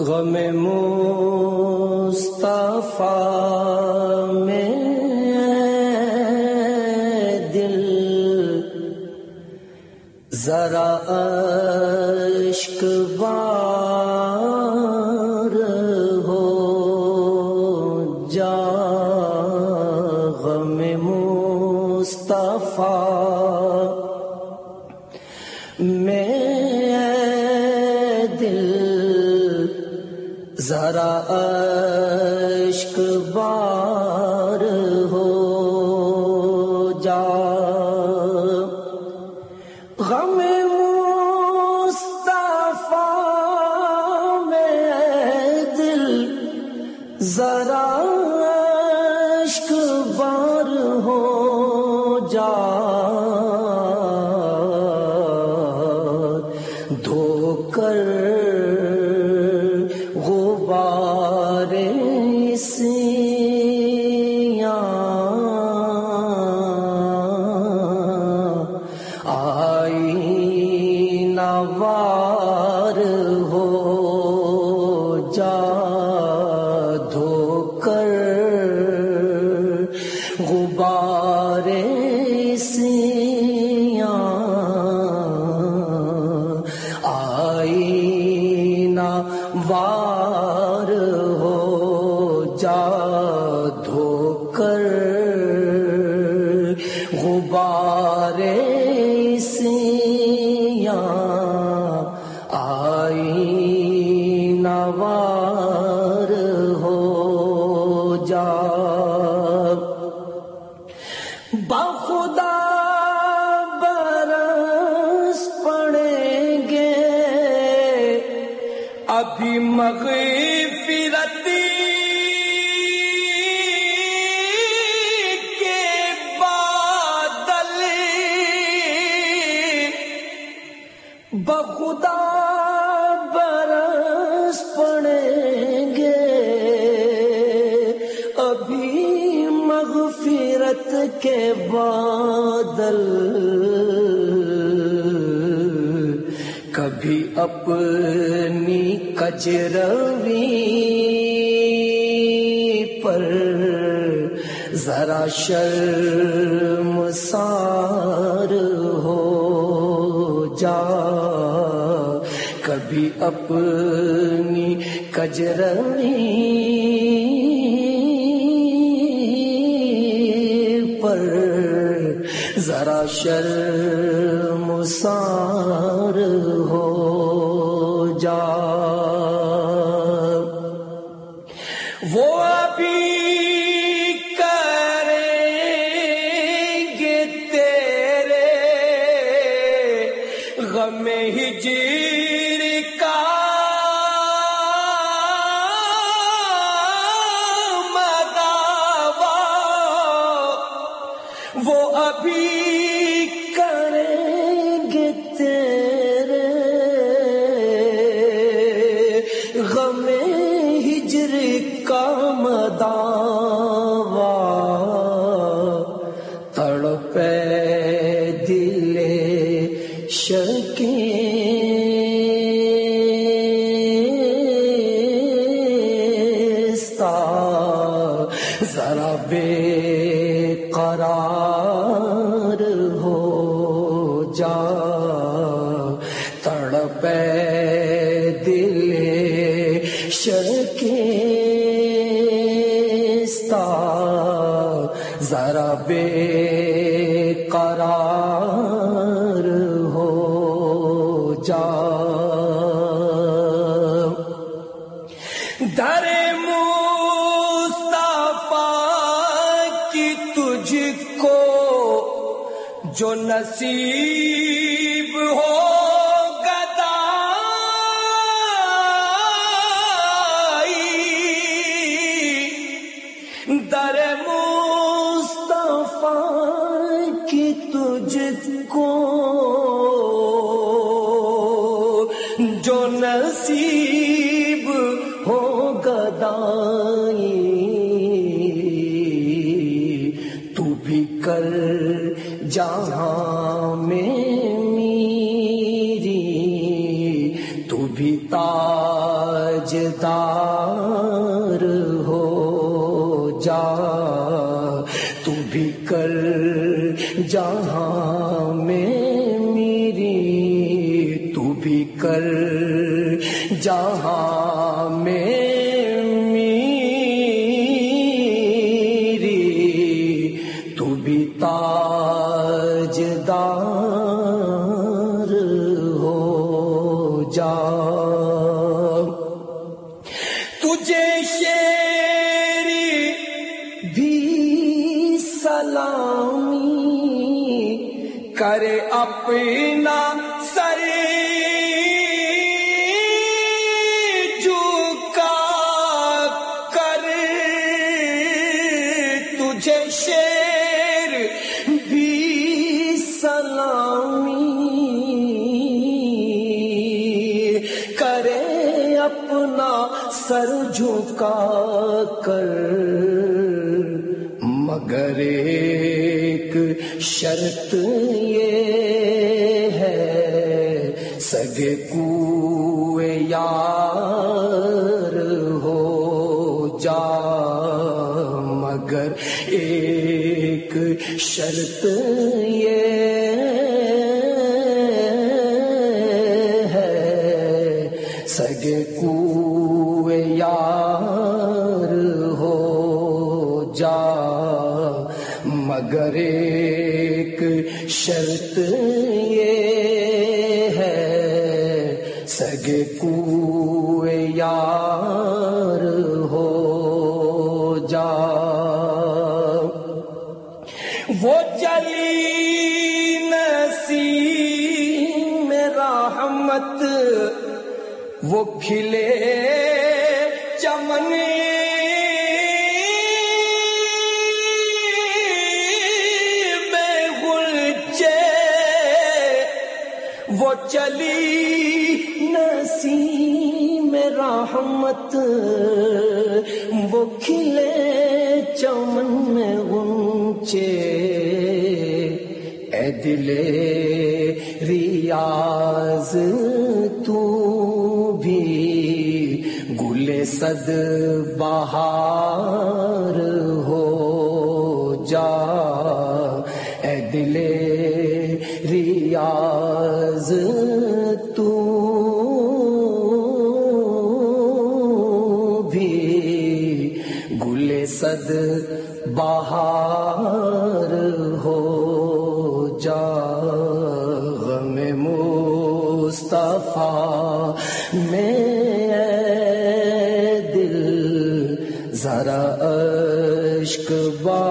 غم مصطفیٰ میں دل ذرا اشک ذرا اشک بار ہو جا۔ غم مصطفیٰ میں دل ذرا دھو کر غبار سیاں۔ آئی نوار ہو جا دھو بخدا برس پڑیں گے ابھی مغرب مغفرت کے بادل کبھی اپنی کجروی پر ذرا شرم سار ہو جا۔ کبھی اپنی کجروی ذرا شرم سار ہو جا۔ وہ ابھی کریں گے تیرے غم ہجر شکیستا ذرا بے قرار ہو جا تڑپے دل شکیستا جو نصیب ہو گدائی در مصطفیٰ کی تجھ کو جو نصیب ہو گدائی جا تو بھی کر جہاں میں میری تو بھی کر جہاں سلامی کرے اپنا سر جھکا کر تجھے شیر بھی سلامی کرے اپنا سر جھکا کر مگر ایک شرط یہ ہے سگے کو یار ہو جا، مگر ایک شرط یہ ہے سگے کو مگر ایک شرط یہ ہے سگے کو یار ہو جا۔ وہ چلی نسی میرا رحمت، وہ کھلے چمن وہ چلی نسیم رحمت، وہ کھلے چمن میں گنچے اے دلے ریاض، تو بھی گل صد بہار صد بہار ہو جا۔ غم مصطفیٰ میں اے دل ذرا اشک بار